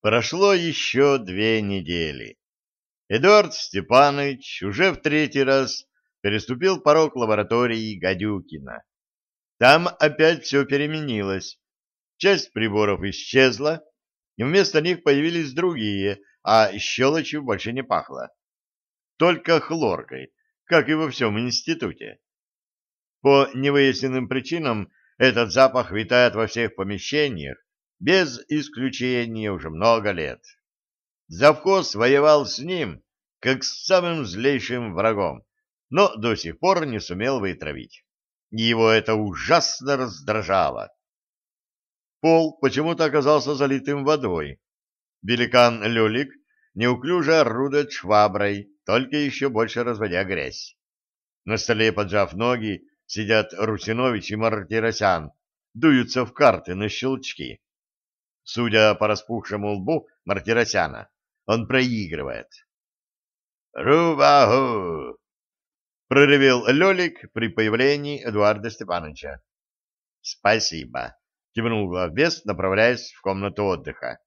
Прошло еще две недели. Эдуард Степанович уже в третий раз переступил порог лаборатории Гадюкина. Там опять все переменилось. Часть приборов исчезла, и вместо них появились другие, а щелочью больше не пахло. Только хлоркой, как и во всем институте. По невыясненным причинам этот запах витает во всех помещениях, без исключения уже много лет. Завхоз воевал с ним, как с самым злейшим врагом, но до сих пор не сумел вытравить. Его это ужасно раздражало. Пол почему-то оказался залитым водой. Великан Люлик неуклюже орудует шваброй, только еще больше разводя грязь. На столе, поджав ноги, сидят Русинович и Мартиросян, дуются в карты на щелчки. Судя по распухшему лбу Мартиросяна, он проигрывает. «Рубаху!» — проревел Лелик при появлении Эдуарда Степановича. «Спасибо!» — кивнул главбес, направляясь в комнату отдыха.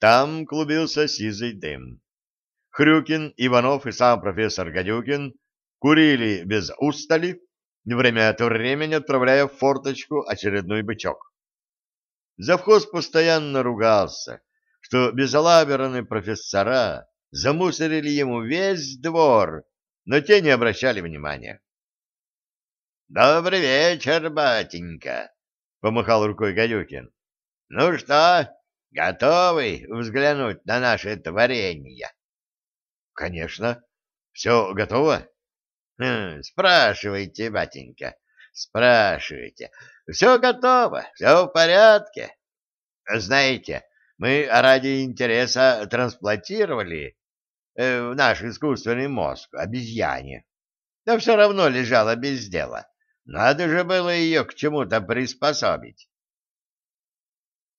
Там клубился сизый дым. Хрюкин, Иванов и сам профессор Гадюкин курили без устали, время от времени отправляя в форточку очередной бычок. Завхоз постоянно ругался, что безалаберные профессора замусорили ему весь двор, но те не обращали внимания. — Добрый вечер, батенька! — помахал рукой Гадюкин. — Ну что, готовы взглянуть на наше творение? — Конечно. Все готово? Хм, — Спрашивайте, батенька, спрашивайте. Все готово, все в порядке. Знаете, мы ради интереса трансплантировали э, в наш искусственный мозг обезьяне. Да все равно лежала без дела. Надо же было ее к чему-то приспособить.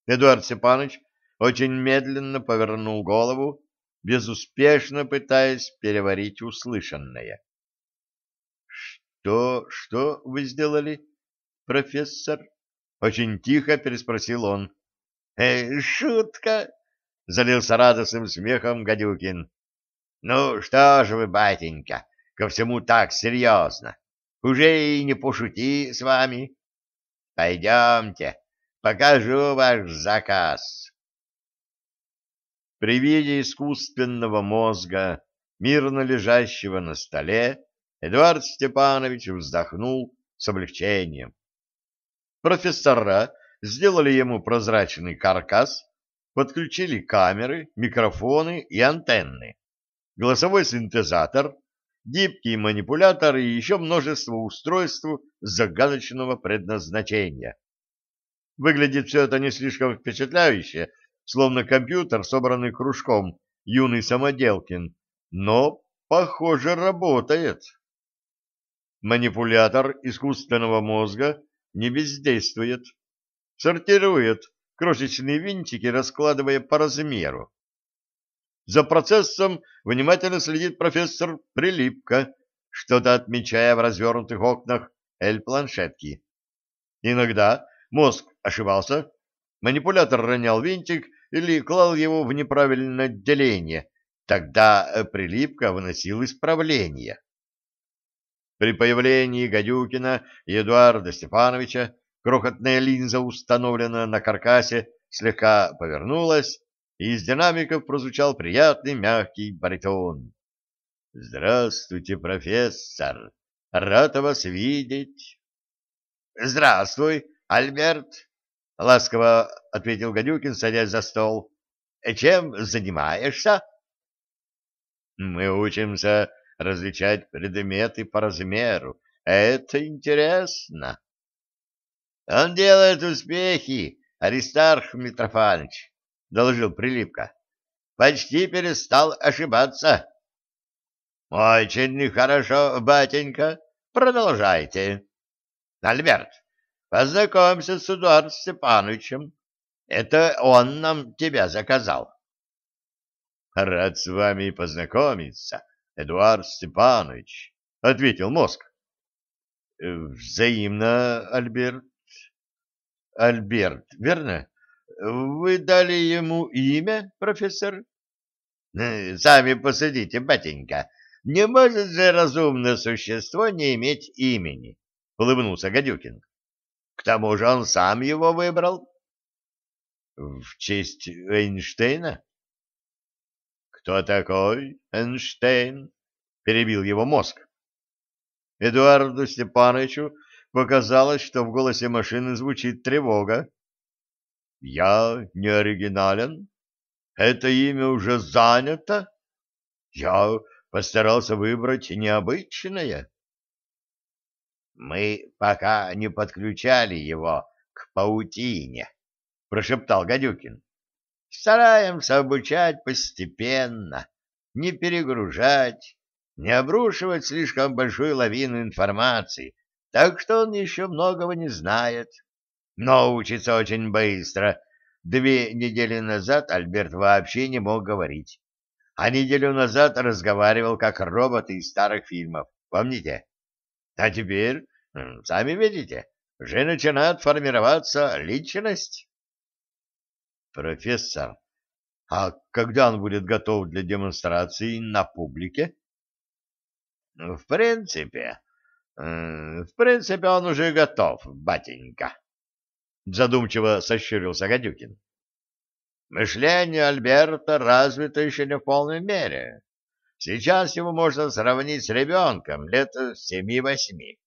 Эдуард Степанович очень медленно повернул голову, безуспешно пытаясь переварить услышанное. — Что, что вы сделали? профессор? — очень тихо переспросил он. «Э, — Шутка! — залился радостным смехом Гадюкин. — Ну, что же вы, батенька, ко всему так серьезно? Уже и не пошути с вами. Пойдемте, покажу ваш заказ. При виде искусственного мозга, мирно лежащего на столе, Эдуард Степанович вздохнул с облегчением профессора сделали ему прозрачный каркас, подключили камеры, микрофоны и антенны, голосовой синтезатор, гибкий манипулятор и еще множество устройств загадочного предназначения. Выглядит все это не слишком впечатляюще, словно компьютер, собранный кружком юный самоделкин, но, похоже, работает. Манипулятор искусственного мозга не бездействует, сортирует крошечные винтики, раскладывая по размеру. За процессом внимательно следит профессор Прилипко, что-то отмечая в развернутых окнах L-планшетки. Иногда мозг ошибался, манипулятор ронял винтик или клал его в неправильное отделение, тогда Прилипко выносил исправление. При появлении Гадюкина и Эдуарда Степановича крохотная линза, установленная на каркасе, слегка повернулась, и из динамиков прозвучал приятный мягкий баритон. — Здравствуйте, профессор! Рад вас видеть! — Здравствуй, Альберт! — ласково ответил Гадюкин, садясь за стол. — Чем занимаешься? — Мы учимся различать предметы по размеру. Это интересно. Он делает успехи, Аристарх Митрофанович, — доложил Прилипка. Почти перестал ошибаться. Очень хорошо, батенька. Продолжайте. Альберт, познакомься с Эдуардом Степановичем. Это он нам тебя заказал. Рад с вами познакомиться, Эдуард Степанович, — ответил мозг. — Взаимно, Альберт. Альберт, верно? вы дали ему имя, профессор? Э, сами посудите, батенька. Не может же разумное существо не иметь имени, улыбнулся Гадюкин. К тому же он сам его выбрал. В честь Эйнштейна? Кто такой Эйнштейн? Перебил его мозг. Эдуарду Степановичу показалось, что в голосе машины звучит тревога. «Я не оригинален? Это имя уже занято? Я постарался выбрать необычное». «Мы пока не подключали его к паутине», — прошептал Гадюкин. «Стараемся обучать постепенно, не перегружать, не обрушивать слишком большую лавину информации, так что он еще многого не знает. Но учится очень быстро. Две недели назад Альберт вообще не мог говорить. А неделю назад разговаривал как робот из старых фильмов. Помните? А теперь, сами видите, уже начинает формироваться личность. Профессор, а когда он будет готов для демонстрации на публике? В принципе, в принципе, он уже готов, батенька. Задумчиво сощурился Гадюкин. Мышление Альберта развито еще не в полной мере. Сейчас его можно сравнить с ребенком лет семи-восьми.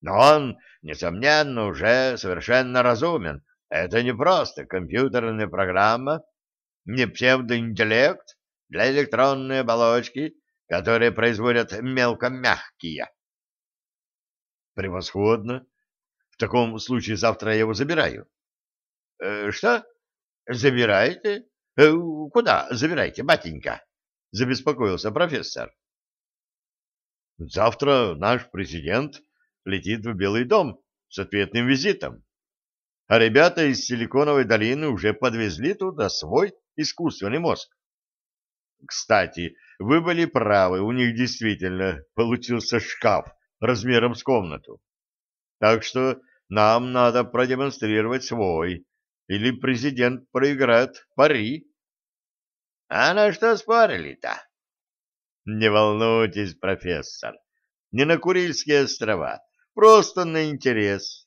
Но он, несомненно, уже совершенно разумен. Это не просто компьютерная программа, не псевдоинтеллект для электронной оболочки, которые производят мелкомягкие. Превосходно. В таком случае завтра я его забираю. Э, что? Забираете? Э, куда забираете, батенька? Забеспокоился профессор. Завтра наш президент летит в Белый дом с ответным визитом. А ребята из Силиконовой долины уже подвезли туда свой искусственный мозг. Кстати, вы были правы, у них действительно получился шкаф размером с комнату. Так что нам надо продемонстрировать свой, или президент проиграет пари. А на что спорили-то? Не волнуйтесь, профессор, не на Курильские острова, просто на интерес.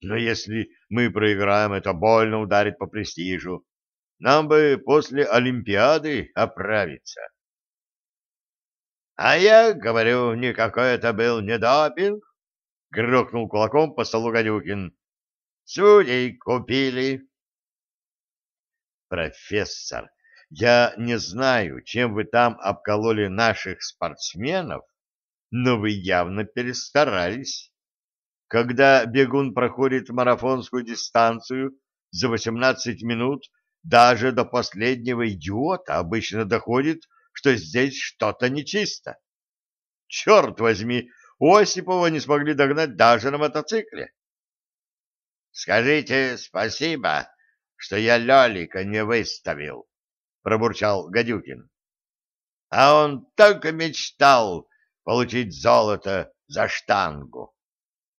Но если мы проиграем, это больно ударит по престижу. Нам бы после Олимпиады оправиться. А я говорю, никакой это был не допинг, грохнул кулаком по столу Гадюкин. Судей купили. Профессор, я не знаю, чем вы там обкололи наших спортсменов, но вы явно перестарались. Когда бегун проходит марафонскую дистанцию за 18 минут, даже до последнего идиота обычно доходит, что здесь что-то нечисто. Черт возьми, Осипова не смогли догнать даже на мотоцикле. «Скажите спасибо, что я Лёлика не выставил», — пробурчал Гадюкин. «А он и мечтал получить золото за штангу».